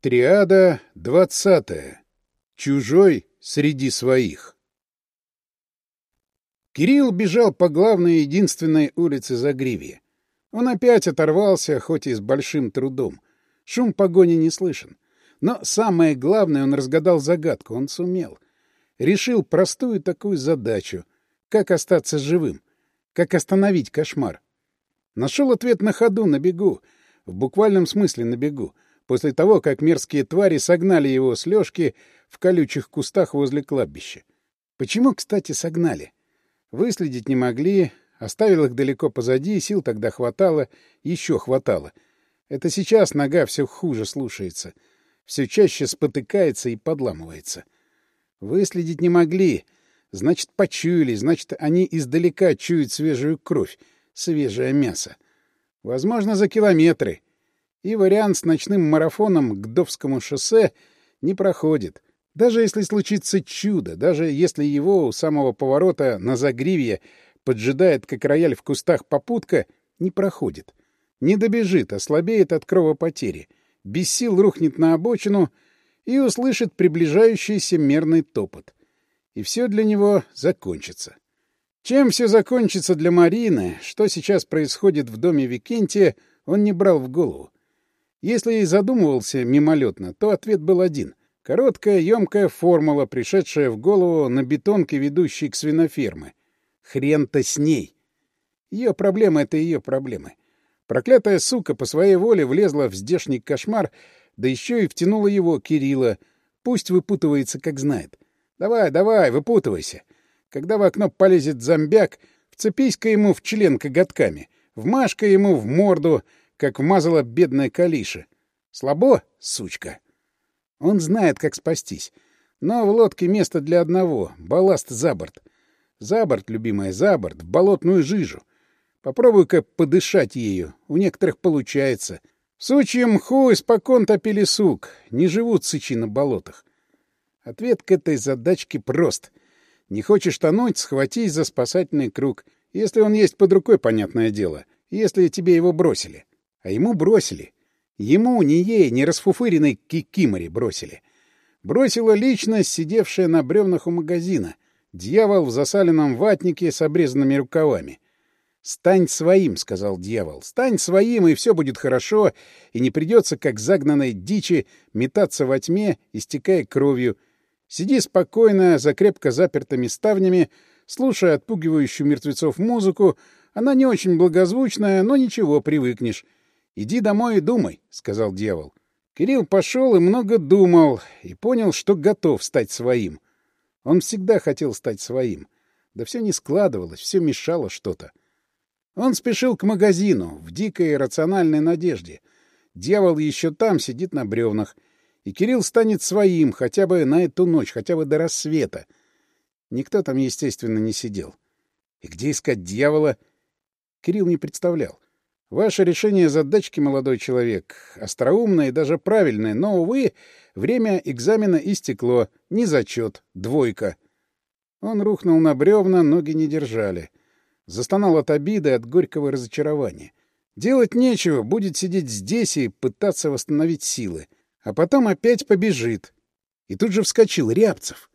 Триада двадцатая. Чужой среди своих. Кирилл бежал по главной единственной улице Загривья. Он опять оторвался, хоть и с большим трудом. Шум погони не слышен. Но самое главное, он разгадал загадку, он сумел. Решил простую такую задачу — как остаться живым, как остановить кошмар. Нашел ответ на ходу, на бегу, в буквальном смысле на бегу — после того, как мерзкие твари согнали его с лёжки в колючих кустах возле кладбища. Почему, кстати, согнали? Выследить не могли, оставил их далеко позади, сил тогда хватало, ещё хватало. Это сейчас нога всё хуже слушается, всё чаще спотыкается и подламывается. Выследить не могли, значит, почуяли, значит, они издалека чуют свежую кровь, свежее мясо. Возможно, за километры — и вариант с ночным марафоном к Довскому шоссе не проходит. Даже если случится чудо, даже если его у самого поворота на загривье поджидает, как рояль в кустах попутка, не проходит. Не добежит, ослабеет от кровопотери, без сил рухнет на обочину и услышит приближающийся мерный топот. И все для него закончится. Чем все закончится для Марины, что сейчас происходит в доме Викентия, он не брал в голову. Если и задумывался мимолетно, то ответ был один. Короткая, емкая формула, пришедшая в голову на бетонке, ведущей к свинофермы. Хрен-то с ней. Ее проблемы — это ее проблемы. Проклятая сука по своей воле влезла в здешний кошмар, да еще и втянула его, Кирилла. Пусть выпутывается, как знает. Давай, давай, выпутывайся. Когда в окно полезет зомбяк, вцепись-ка ему в член коготками, вмажь-ка ему в морду — как вмазала бедная Калиша. Слабо, сучка? Он знает, как спастись. Но в лодке место для одного — балласт за борт. За борт, любимая, за борт, в болотную жижу. Попробуй-ка подышать ею. У некоторых получается. В мху испокон топили сук. Не живут сычи на болотах. Ответ к этой задачке прост. Не хочешь тонуть — схватись за спасательный круг. Если он есть под рукой, понятное дело. Если тебе его бросили. А ему бросили. Ему, не ей, не расфуфыренной кикиморе бросили. Бросила личность, сидевшая на бревнах у магазина. Дьявол в засаленном ватнике с обрезанными рукавами. «Стань своим», — сказал дьявол. «Стань своим, и все будет хорошо, и не придется, как загнанной дичи, метаться во тьме, истекая кровью. Сиди спокойно, за крепко запертыми ставнями, слушая отпугивающую мертвецов музыку. Она не очень благозвучная, но ничего, привыкнешь. «Иди домой и думай», — сказал дьявол. Кирилл пошел и много думал, и понял, что готов стать своим. Он всегда хотел стать своим. Да все не складывалось, все мешало что-то. Он спешил к магазину в дикой рациональной надежде. Дьявол еще там сидит на бревнах, и Кирилл станет своим хотя бы на эту ночь, хотя бы до рассвета. Никто там, естественно, не сидел. И где искать дьявола? Кирилл не представлял. Ваше решение задачки, молодой человек, остроумное и даже правильное, но, увы, время экзамена истекло, не зачет, двойка. Он рухнул на бревна, ноги не держали. Застонал от обиды, от горького разочарования. Делать нечего, будет сидеть здесь и пытаться восстановить силы. А потом опять побежит. И тут же вскочил Рябцев.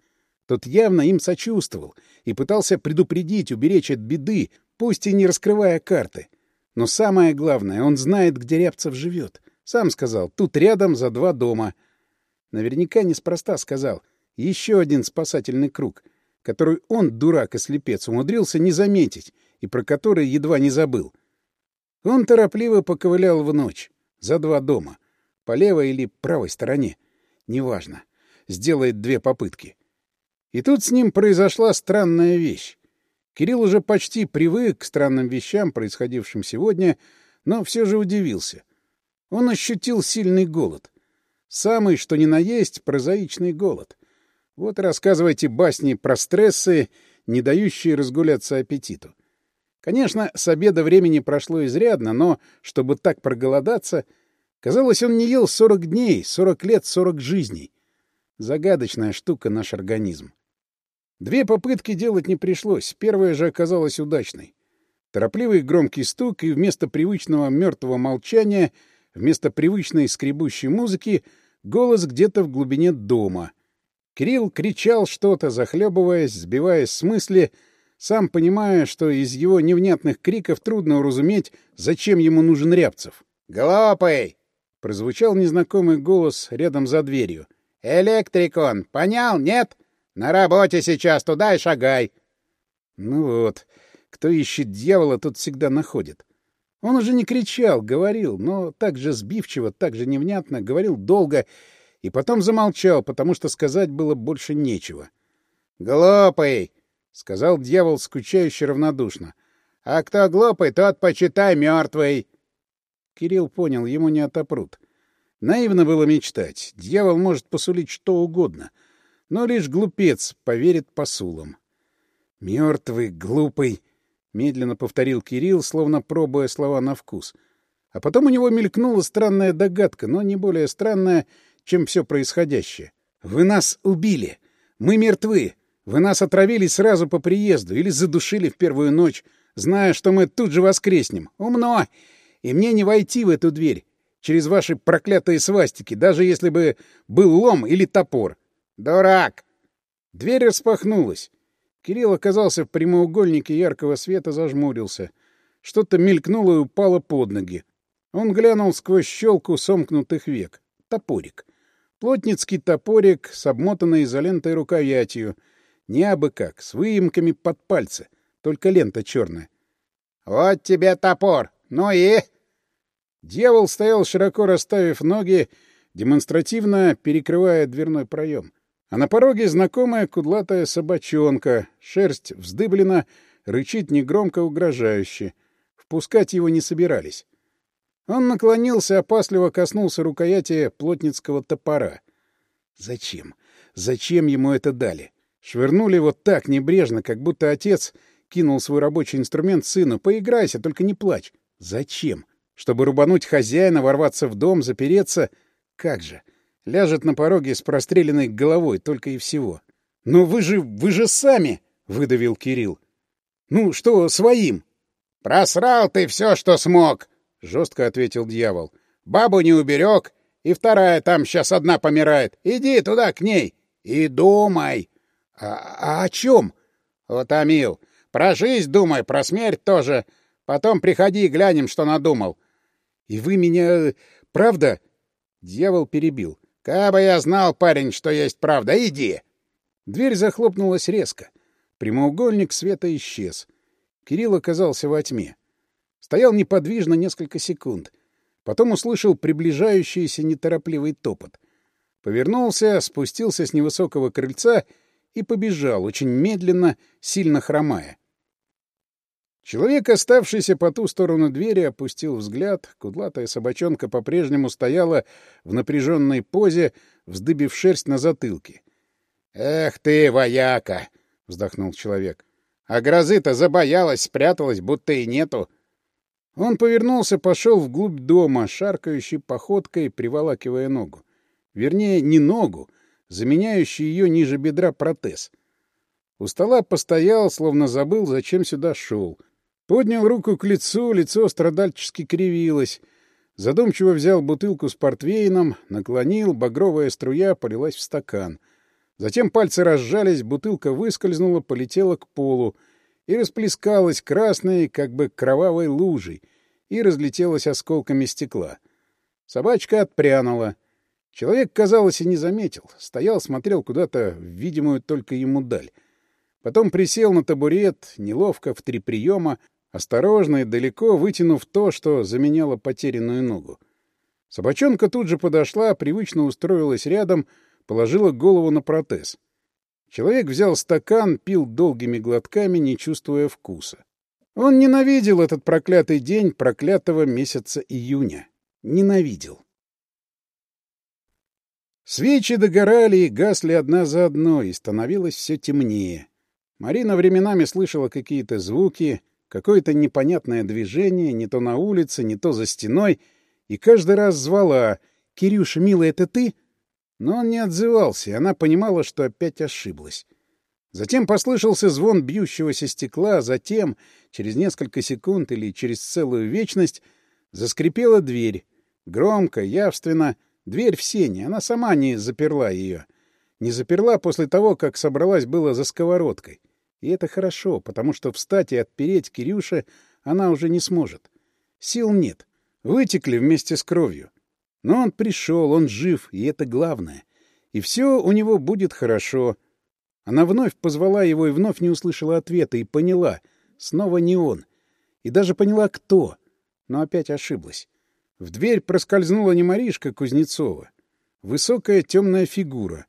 Тот явно им сочувствовал и пытался предупредить, уберечь от беды, пусть и не раскрывая карты. Но самое главное, он знает, где Рябцев живет. Сам сказал, тут рядом, за два дома. Наверняка неспроста сказал. Еще один спасательный круг, который он, дурак и слепец, умудрился не заметить и про который едва не забыл. Он торопливо поковылял в ночь, за два дома, по левой или правой стороне. Неважно. Сделает две попытки. И тут с ним произошла странная вещь. Кирилл уже почти привык к странным вещам, происходившим сегодня, но все же удивился. Он ощутил сильный голод. Самый, что ни на есть, прозаичный голод. Вот рассказывайте басни про стрессы, не дающие разгуляться аппетиту. Конечно, с обеда времени прошло изрядно, но, чтобы так проголодаться, казалось, он не ел 40 дней, 40 лет, 40 жизней. Загадочная штука наш организм. Две попытки делать не пришлось, первая же оказалась удачной. Торопливый громкий стук, и вместо привычного мертвого молчания, вместо привычной скребущей музыки, голос где-то в глубине дома. Кирилл кричал что-то, захлебываясь, сбиваясь с мысли, сам понимая, что из его невнятных криков трудно уразуметь, зачем ему нужен Рябцев. «Глупый!» — прозвучал незнакомый голос рядом за дверью. «Электрикон! Понял, нет?» На работе сейчас туда и шагай. Ну вот, кто ищет дьявола, тот всегда находит. Он уже не кричал, говорил, но так же сбивчиво, так же невнятно, говорил долго и потом замолчал, потому что сказать было больше нечего. «Глупый!» — сказал дьявол скучающе равнодушно. «А кто глупый, тот почитай мертвый!» Кирилл понял, ему не отопрут. Наивно было мечтать. Дьявол может посулить что угодно — но лишь глупец поверит посулам. «Мертвый, глупый!» — медленно повторил Кирилл, словно пробуя слова на вкус. А потом у него мелькнула странная догадка, но не более странная, чем все происходящее. «Вы нас убили! Мы мертвы! Вы нас отравили сразу по приезду или задушили в первую ночь, зная, что мы тут же воскреснем! Умно! И мне не войти в эту дверь!» через ваши проклятые свастики, даже если бы был лом или топор. «Дурак!» Дверь распахнулась. Кирилл оказался в прямоугольнике яркого света, зажмурился. Что-то мелькнуло и упало под ноги. Он глянул сквозь щелку сомкнутых век. Топорик. Плотницкий топорик с обмотанной изолентой рукоятью. Не абы как, с выемками под пальцы. Только лента черная. «Вот тебе топор! Ну и...» Дьявол стоял, широко расставив ноги, демонстративно перекрывая дверной проем. А на пороге знакомая кудлатая собачонка, шерсть вздыблена, рычит негромко угрожающе. Впускать его не собирались. Он наклонился, опасливо коснулся рукояти плотницкого топора. Зачем? Зачем ему это дали? Швырнули вот так небрежно, как будто отец кинул свой рабочий инструмент сыну. «Поиграйся, только не плачь». Зачем? Чтобы рубануть хозяина, ворваться в дом, запереться? Как же? — ляжет на пороге с простреленной головой только и всего. «Но вы же... вы же сами!» — выдавил Кирилл. «Ну, что своим?» «Просрал ты все, что смог!» — жестко ответил дьявол. «Бабу не уберег, и вторая там сейчас одна помирает. Иди туда, к ней, и думай!» «А, а о чем?» «Лотомил, про жизнь думай, про смерть тоже. Потом приходи и глянем, что надумал». «И вы меня... правда?» Дьявол перебил. Кабы я знал, парень, что есть правда, иди!» Дверь захлопнулась резко. Прямоугольник света исчез. Кирилл оказался во тьме. Стоял неподвижно несколько секунд. Потом услышал приближающийся неторопливый топот. Повернулся, спустился с невысокого крыльца и побежал, очень медленно, сильно хромая. Человек, оставшийся по ту сторону двери, опустил взгляд. Кудлатая собачонка по-прежнему стояла в напряженной позе, вздыбив шерсть на затылке. — Эх ты, вояка! — вздохнул человек. — А грозы-то забоялась, спряталась, будто и нету. Он повернулся, пошел вглубь дома, шаркающей походкой, приволакивая ногу. Вернее, не ногу, заменяющий ее ниже бедра протез. У стола постоял, словно забыл, зачем сюда шел — Поднял руку к лицу, лицо страдальчески кривилось. Задумчиво взял бутылку с портвейном, наклонил, багровая струя полилась в стакан. Затем пальцы разжались, бутылка выскользнула, полетела к полу и расплескалась красной, как бы кровавой лужей, и разлетелась осколками стекла. Собачка отпрянула. Человек, казалось, и не заметил. Стоял, смотрел куда-то в видимую только ему даль. Потом присел на табурет, неловко, в три приема, осторожно и далеко вытянув то, что заменяло потерянную ногу. Собачонка тут же подошла, привычно устроилась рядом, положила голову на протез. Человек взял стакан, пил долгими глотками, не чувствуя вкуса. Он ненавидел этот проклятый день проклятого месяца июня. Ненавидел. Свечи догорали и гасли одна за одной, и становилось все темнее. Марина временами слышала какие-то звуки — какое-то непонятное движение, не то на улице, не то за стеной, и каждый раз звала «Кирюша, милый, это ты?» Но он не отзывался, и она понимала, что опять ошиблась. Затем послышался звон бьющегося стекла, затем, через несколько секунд или через целую вечность, заскрипела дверь. Громко, явственно, дверь в сене, она сама не заперла ее. Не заперла после того, как собралась было за сковородкой. И это хорошо, потому что встать и отпереть Кирюше она уже не сможет. Сил нет. Вытекли вместе с кровью. Но он пришел, он жив, и это главное. И все у него будет хорошо. Она вновь позвала его и вновь не услышала ответа, и поняла. Снова не он. И даже поняла, кто. Но опять ошиблась. В дверь проскользнула не Маришка Кузнецова. Высокая темная фигура.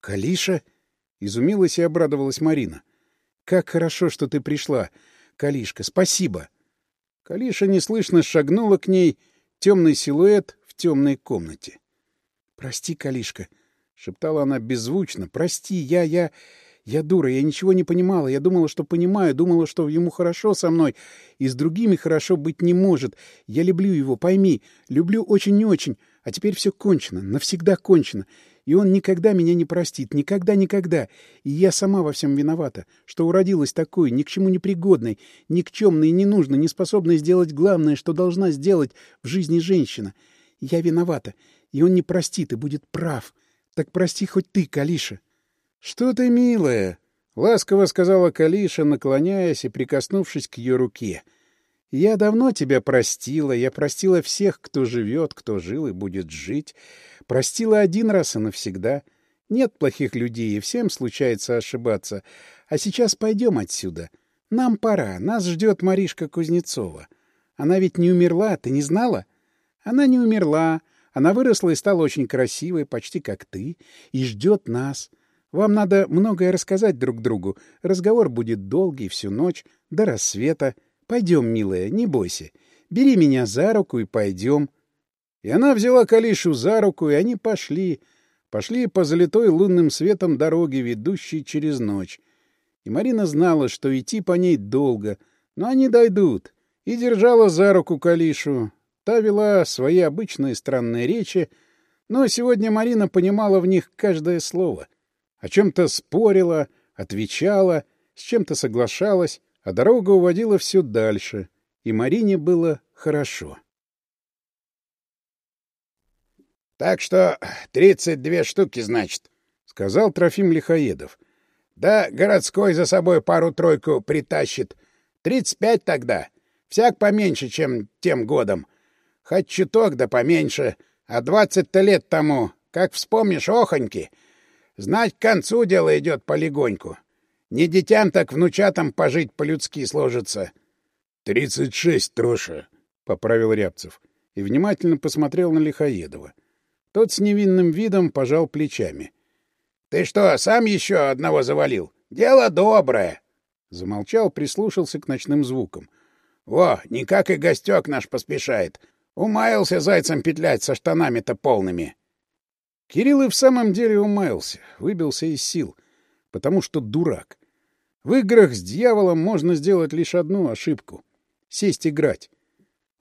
«Калиша?» — изумилась и обрадовалась Марина. — как хорошо, что ты пришла, Калишка, спасибо. Калиша неслышно шагнула к ней, темный силуэт в темной комнате. Прости, Калишка, шептала она беззвучно. Прости, я, я... Я дура, я ничего не понимала. Я думала, что понимаю, думала, что ему хорошо со мной, и с другими хорошо быть не может. Я люблю его, пойми, люблю очень-очень, а теперь все кончено, навсегда кончено. И он никогда меня не простит, никогда-никогда. И я сама во всем виновата, что уродилась такой, ни к чему не пригодной, никчемной, ненужной, не способной сделать главное, что должна сделать в жизни женщина. Я виновата, и он не простит и будет прав. Так прости хоть ты, Калиша. — Что ты, милая? — ласково сказала Калиша, наклоняясь и прикоснувшись к ее руке. — я давно тебя простила, я простила всех, кто живет, кто жил и будет жить. Простила один раз и навсегда. Нет плохих людей, и всем случается ошибаться. А сейчас пойдем отсюда. Нам пора, нас ждет Маришка Кузнецова. Она ведь не умерла, ты не знала? Она не умерла. Она выросла и стала очень красивой, почти как ты, и ждет нас. Вам надо многое рассказать друг другу. Разговор будет долгий всю ночь, до рассвета. Пойдем, милая, не бойся. Бери меня за руку и пойдем. И она взяла Калишу за руку, и они пошли. Пошли по залитой лунным светом дороге, ведущей через ночь. И Марина знала, что идти по ней долго, но они дойдут. И держала за руку Калишу. Та вела свои обычные странные речи, но сегодня Марина понимала в них каждое слово. О чем-то спорила, отвечала, с чем-то соглашалась а дорога уводила все дальше, и Марине было хорошо. «Так что тридцать две штуки, значит», — сказал Трофим Лихоедов. «Да, городской за собой пару-тройку притащит. Тридцать пять тогда. Всяк поменьше, чем тем годом. Хоть чуток, да поменьше. А двадцать-то лет тому, как вспомнишь, охоньки. Знать, к концу дело идет полегоньку. Не детям, так внучатам пожить по-людски сложится. — Тридцать шесть, Троша, — поправил Рябцев и внимательно посмотрел на Лихоедова. Тот с невинным видом пожал плечами. — Ты что, сам еще одного завалил? Дело доброе! Замолчал, прислушался к ночным звукам. — Во, никак и гостек наш поспешает. Умаялся зайцем петлять со штанами-то полными. Кирилл и в самом деле умаялся, выбился из сил — потому что дурак. В играх с дьяволом можно сделать лишь одну ошибку — сесть играть.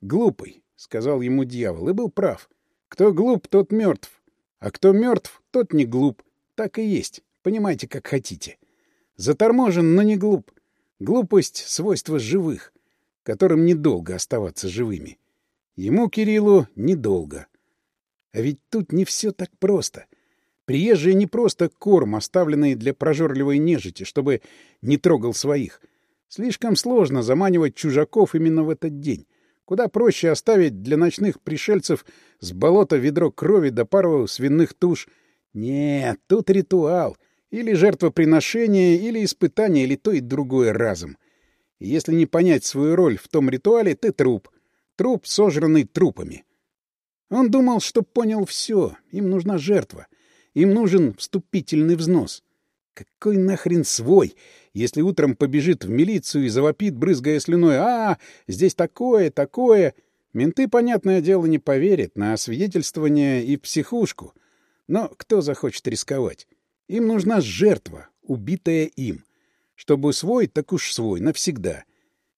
«Глупый», — сказал ему дьявол, и был прав. «Кто глуп, тот мертв. А кто мертв, тот не глуп. Так и есть. Понимаете, как хотите. Заторможен, но не глуп. Глупость — свойство живых, которым недолго оставаться живыми. Ему, Кириллу, недолго. А ведь тут не все так просто. Приезжие не просто корм, оставленный для прожорливой нежити, чтобы не трогал своих. Слишком сложно заманивать чужаков именно в этот день. Куда проще оставить для ночных пришельцев с болота ведро крови до да пару свиных туш. Нет, тут ритуал. Или жертвоприношение, или испытание, или то и другое разом. И если не понять свою роль в том ритуале, ты труп. Труп, сожранный трупами. Он думал, что понял все. Им нужна жертва. Им нужен вступительный взнос. Какой нахрен свой, если утром побежит в милицию и завопит, брызгая слюной, «А, здесь такое, такое!» Менты, понятное дело, не поверят на освидетельствование и психушку. Но кто захочет рисковать? Им нужна жертва, убитая им. Чтобы свой, так уж свой, навсегда.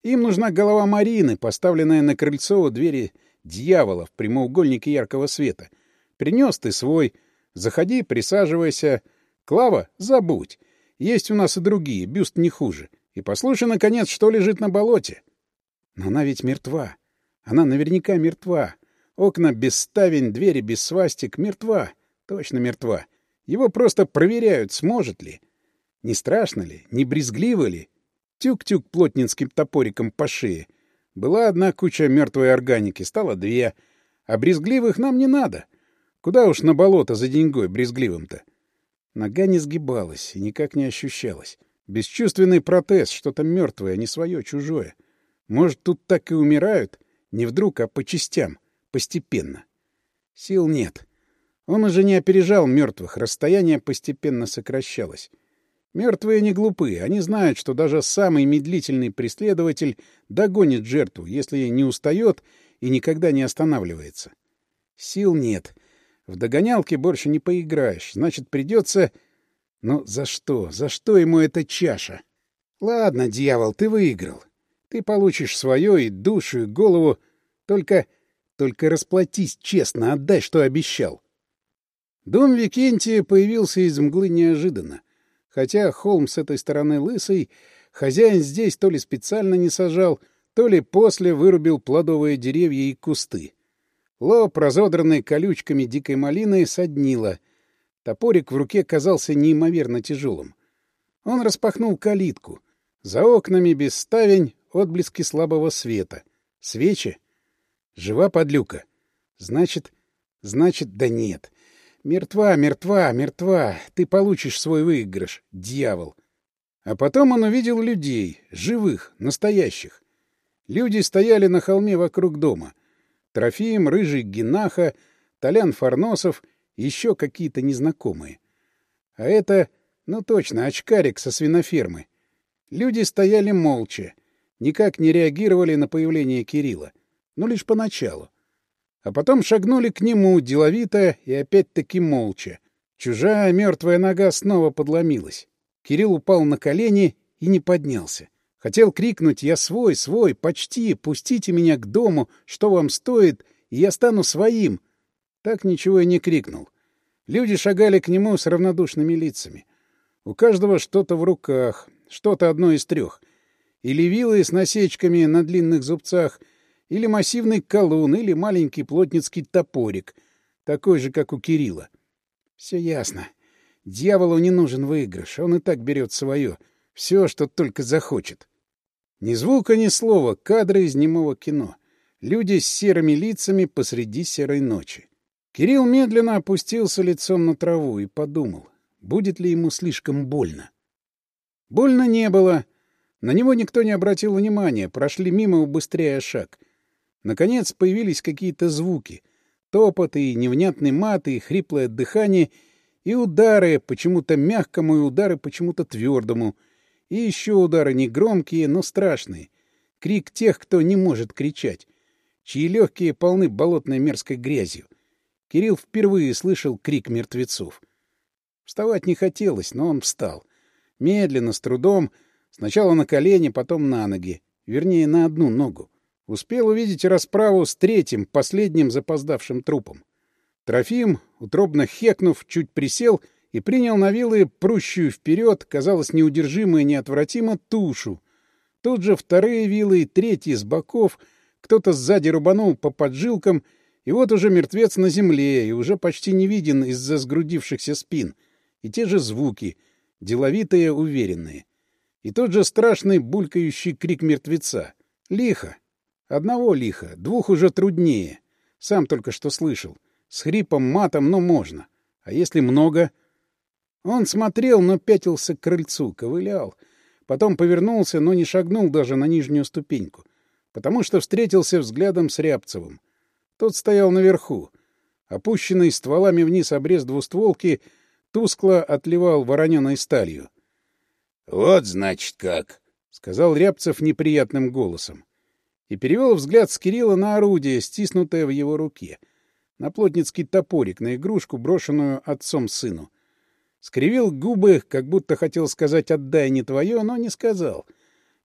Им нужна голова Марины, поставленная на крыльцо у двери дьявола в прямоугольнике яркого света. Принес ты свой, Заходи, присаживайся. Клава, забудь. Есть у нас и другие, бюст не хуже. И послушай, наконец, что лежит на болоте. Но она ведь мертва. Она наверняка мертва. Окна без ставень, двери без свастик. Мертва. Точно мертва. Его просто проверяют, сможет ли. Не страшно ли? Не брезгливо ли? Тюк-тюк плотницким топориком по шее. Была одна куча мертвой органики, стала две. А брезгливых нам не надо. — Куда уж на болото за деньгой брезгливым-то? Нога не сгибалась и никак не ощущалась. Бесчувственный протез, что-то мертвое, не свое, чужое. Может, тут так и умирают? Не вдруг, а по частям, постепенно. Сил нет. Он уже не опережал мертвых, расстояние постепенно сокращалось. Мертвые не глупые, они знают, что даже самый медлительный преследователь догонит жертву, если не устает и никогда не останавливается. Сил нет — в догонялке больше не поиграешь. Значит, придется... Ну, за что? За что ему эта чаша? Ладно, дьявол, ты выиграл. Ты получишь свое и душу, и голову. Только... Только расплатись честно, отдай, что обещал. Дом Викентия появился из мглы неожиданно. Хотя холм с этой стороны лысый, хозяин здесь то ли специально не сажал, то ли после вырубил плодовые деревья и кусты. Ло, прозодранный колючками дикой малины, соднило. Топорик в руке казался неимоверно тяжелым. Он распахнул калитку. За окнами без ставень отблески слабого света. Свечи? Жива подлюка. Значит, значит, да нет. Мертва, мертва, мертва. Ты получишь свой выигрыш, дьявол. А потом он увидел людей, живых, настоящих. Люди стояли на холме вокруг дома — Трофеем рыжий Генаха, Толян Фарносов, еще какие-то незнакомые. А это, ну точно, очкарик со свинофермы. Люди стояли молча, никак не реагировали на появление Кирилла, но лишь поначалу. А потом шагнули к нему деловито и опять-таки молча. Чужая мертвая нога снова подломилась. Кирилл упал на колени и не поднялся. Хотел крикнуть «Я свой, свой, почти, пустите меня к дому, что вам стоит, и я стану своим!» Так ничего и не крикнул. Люди шагали к нему с равнодушными лицами. У каждого что-то в руках, что-то одно из трех. Или вилы с насечками на длинных зубцах, или массивный колун, или маленький плотницкий топорик, такой же, как у Кирилла. Все ясно. Дьяволу не нужен выигрыш, он и так берет свое, все, что только захочет. Ни звука, ни слова, кадры из немого кино. Люди с серыми лицами посреди серой ночи. Кирилл медленно опустился лицом на траву и подумал, будет ли ему слишком больно. Больно не было. На него никто не обратил внимания, прошли мимо, убыстряя шаг. Наконец появились какие-то звуки. топоты, и невнятный мат, и хриплое дыхание, и удары, почему-то мягкому, и удары почему-то твердому — и еще удары не громкие, но страшные. Крик тех, кто не может кричать, чьи легкие полны болотной мерзкой грязью. Кирилл впервые слышал крик мертвецов. Вставать не хотелось, но он встал. Медленно, с трудом, сначала на колени, потом на ноги, вернее, на одну ногу. Успел увидеть расправу с третьим, последним запоздавшим трупом. Трофим, утробно хекнув, чуть присел — и принял на вилы прущую вперед, казалось, неудержимо и неотвратимо, тушу. Тут же вторые вилы и третьи с боков, кто-то сзади рубанул по поджилкам, и вот уже мертвец на земле и уже почти не виден из-за сгрудившихся спин. И те же звуки, деловитые, уверенные. И тот же страшный булькающий крик мертвеца. Лихо. Одного лихо, двух уже труднее. Сам только что слышал. С хрипом, матом, но можно. А если много? Он смотрел, но пятился к крыльцу, ковылял. Потом повернулся, но не шагнул даже на нижнюю ступеньку, потому что встретился взглядом с Рябцевым. Тот стоял наверху. Опущенный стволами вниз обрез двустволки тускло отливал вороненой сталью. — Вот, значит, как! — сказал Рябцев неприятным голосом. И перевел взгляд с Кирилла на орудие, стиснутое в его руке, на плотницкий топорик, на игрушку, брошенную отцом сыну скривил губы, как будто хотел сказать «отдай не твое», но не сказал.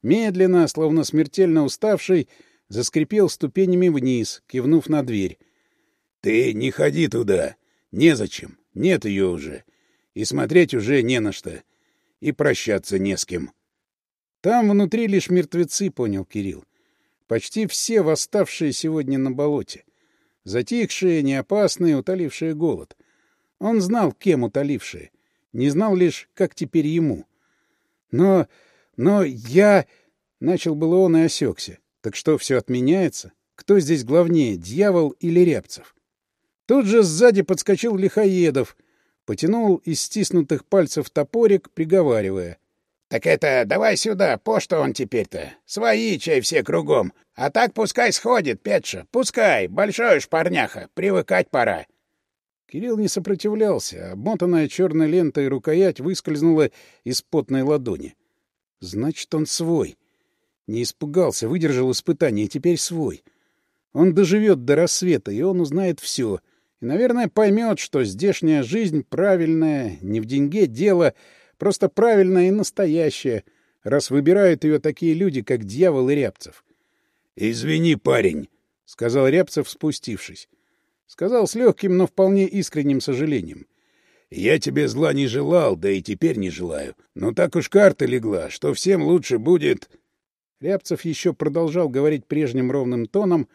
Медленно, словно смертельно уставший, заскрипел ступенями вниз, кивнув на дверь. — Ты не ходи туда. Незачем. Нет ее уже. И смотреть уже не на что. И прощаться не с кем. Там внутри лишь мертвецы, понял Кирилл. Почти все восставшие сегодня на болоте. Затихшие, неопасные, утолившие голод. Он знал, кем утолившие — не знал лишь, как теперь ему. Но... но я... Начал было он и осекся. Так что, все отменяется? Кто здесь главнее, дьявол или Рябцев? Тут же сзади подскочил Лихоедов, потянул из стиснутых пальцев топорик, приговаривая. — Так это давай сюда, по что он теперь-то? Свои чай все кругом. А так пускай сходит, Петша, пускай, большой шпарняха, привыкать пора. Кирилл не сопротивлялся. Обмотанная черной лентой рукоять выскользнула из потной ладони. Значит, он свой. Не испугался, выдержал испытание, и теперь свой. Он доживет до рассвета, и он узнает все. И, наверное, поймет, что здешняя жизнь правильная, не в деньге дело, просто правильная и настоящая, раз выбирают ее такие люди, как дьявол и Рябцев. — Извини, парень, — сказал Рябцев, спустившись. Сказал с легким, но вполне искренним сожалением. «Я тебе зла не желал, да и теперь не желаю. Но так уж карта легла, что всем лучше будет...» Рябцев еще продолжал говорить прежним ровным тоном,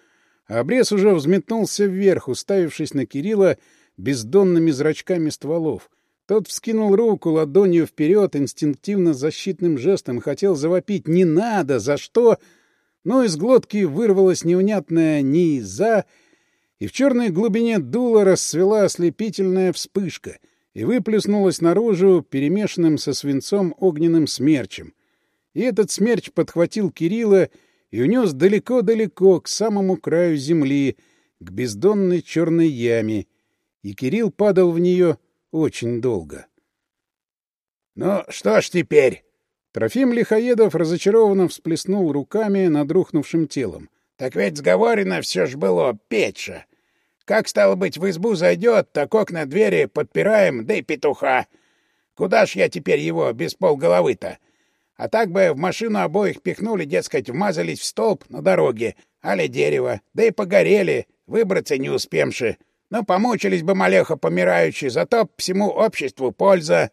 а обрез уже взметнулся вверх, уставившись на Кирилла бездонными зрачками стволов. Тот вскинул руку ладонью вперед, инстинктивно защитным жестом хотел завопить «Не надо! За что?», но из глотки вырвалось неунятное «Ни за!» и в черной глубине дула расцвела ослепительная вспышка и выплеснулась наружу перемешанным со свинцом огненным смерчем. И этот смерч подхватил Кирилла и унес далеко-далеко к самому краю земли, к бездонной черной яме, и Кирилл падал в нее очень долго. «Ну что ж теперь?» Трофим Лихоедов разочарованно всплеснул руками над рухнувшим телом. Так ведь сговорено все ж было печа. Как, стало быть, в избу зайдет, так окна двери подпираем, да и петуха. Куда ж я теперь его без полголовы-то? А так бы в машину обоих пихнули, дескать, вмазались в столб на дороге, али дерево, да и погорели, выбраться не успемши. Но помучились бы малеха помирающий, зато всему обществу польза.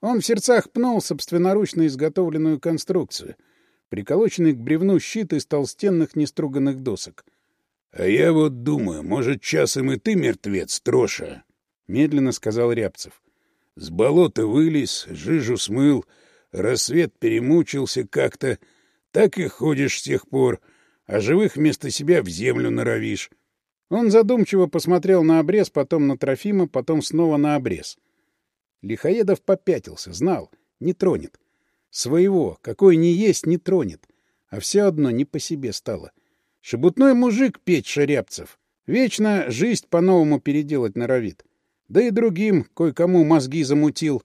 Он в сердцах пнул собственноручно изготовленную конструкцию — приколоченный к бревну щит из толстенных неструганных досок. — А я вот думаю, может, часом и ты мертвец, троша? — медленно сказал Рябцев. — С болота вылез, жижу смыл, рассвет перемучился как-то. Так и ходишь с тех пор, а живых вместо себя в землю норовишь. Он задумчиво посмотрел на обрез, потом на Трофима, потом снова на обрез. Лихоедов попятился, знал, не тронет. — своего, какой ни есть, не тронет, а все одно не по себе стало. Шебутной мужик петь шаряпцев, Вечно жизнь по-новому переделать норовит. Да и другим кое-кому мозги замутил.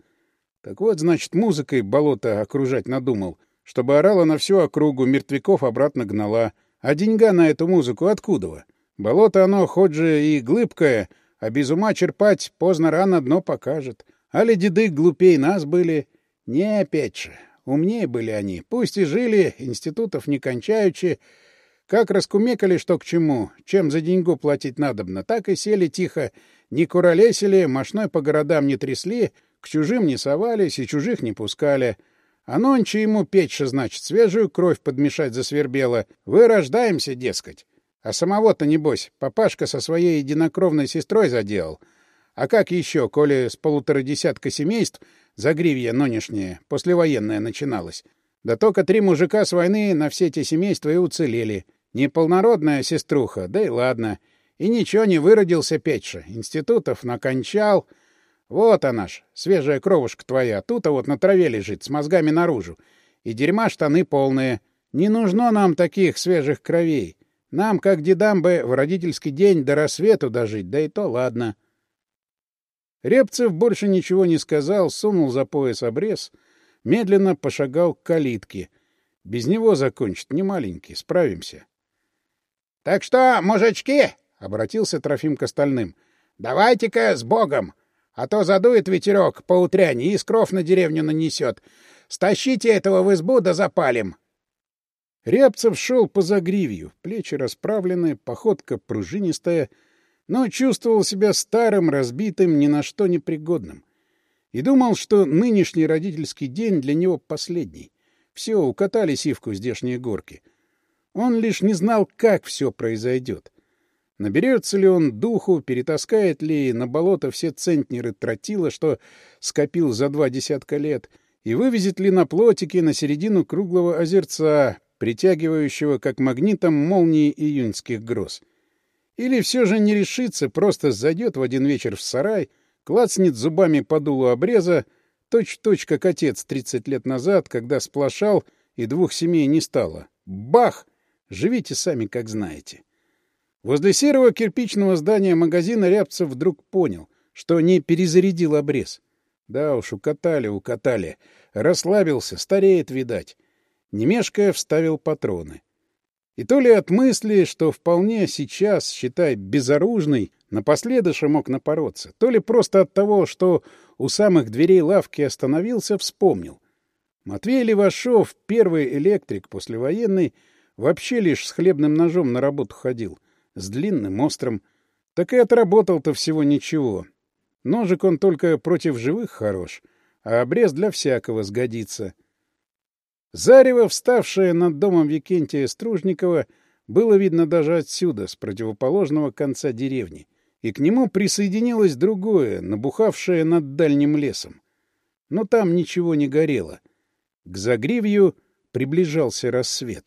Так вот, значит, музыкой болото окружать надумал, чтобы орала на всю округу, мертвяков обратно гнала. А деньга на эту музыку откуда? Болото оно хоть же и глыбкое, а без ума черпать поздно-рано дно покажет. Али деды глупей нас были. Не опять же. Умнее были они. Пусть и жили, институтов не кончаючи. Как раскумекали, что к чему, чем за деньгу платить надобно, так и сели тихо, не куролесили, мошной по городам не трясли, к чужим не совались и чужих не пускали. А нонче ему печь, значит, свежую кровь подмешать засвербела. Вы рождаемся, дескать. А самого-то, небось, папашка со своей единокровной сестрой заделал. А как еще, коли с полутора десятка семейств — Загривье нынешнее, послевоенное, начиналось. Да только три мужика с войны на все эти семейства и уцелели. Неполнородная сеструха, да и ладно. И ничего не выродился Петша. Институтов накончал. Вот она ж, свежая кровушка твоя. Тут-то вот на траве лежит, с мозгами наружу. И дерьма штаны полные. Не нужно нам таких свежих кровей. Нам, как дедам бы, в родительский день до рассвету дожить, да и то ладно. Репцев больше ничего не сказал, сунул за пояс обрез, медленно пошагал к калитке. Без него закончит, не маленький, справимся. — Так что, мужички, — обратился Трофим к остальным, — давайте-ка с Богом, а то задует ветерок по утряне и искров на деревню нанесет. Стащите этого в избу да запалим. Рябцев шел по загривью, плечи расправлены, походка пружинистая — но чувствовал себя старым, разбитым, ни на что не пригодным. И думал, что нынешний родительский день для него последний. Все, укатали сивку здешние горки. Он лишь не знал, как все произойдет. Наберется ли он духу, перетаскает ли на болото все центнеры тротила, что скопил за два десятка лет, и вывезет ли на плотики на середину круглого озерца, притягивающего как магнитом молнии июньских гроз. Или все же не решится, просто зайдет в один вечер в сарай, клацнет зубами по дулу обреза, точь-в-точь, -точь, как отец 30 лет назад, когда сплошал, и двух семей не стало. Бах! Живите сами, как знаете. Возле серого кирпичного здания магазина Рябцев вдруг понял, что не перезарядил обрез. Да уж, укатали, укатали. Расслабился, стареет, видать. Немешкая вставил патроны. И то ли от мысли, что вполне сейчас, считай, безоружный, напоследыш мог напороться, то ли просто от того, что у самых дверей лавки остановился, вспомнил. Матвей Левашов, первый электрик послевоенный, вообще лишь с хлебным ножом на работу ходил, с длинным, острым. Так и отработал-то всего ничего. Ножик он только против живых хорош, а обрез для всякого сгодится — Зарево, вставшее над домом Викентия Стружникова, было видно даже отсюда, с противоположного конца деревни, и к нему присоединилось другое, набухавшее над дальним лесом. Но там ничего не горело. К Загривью приближался рассвет.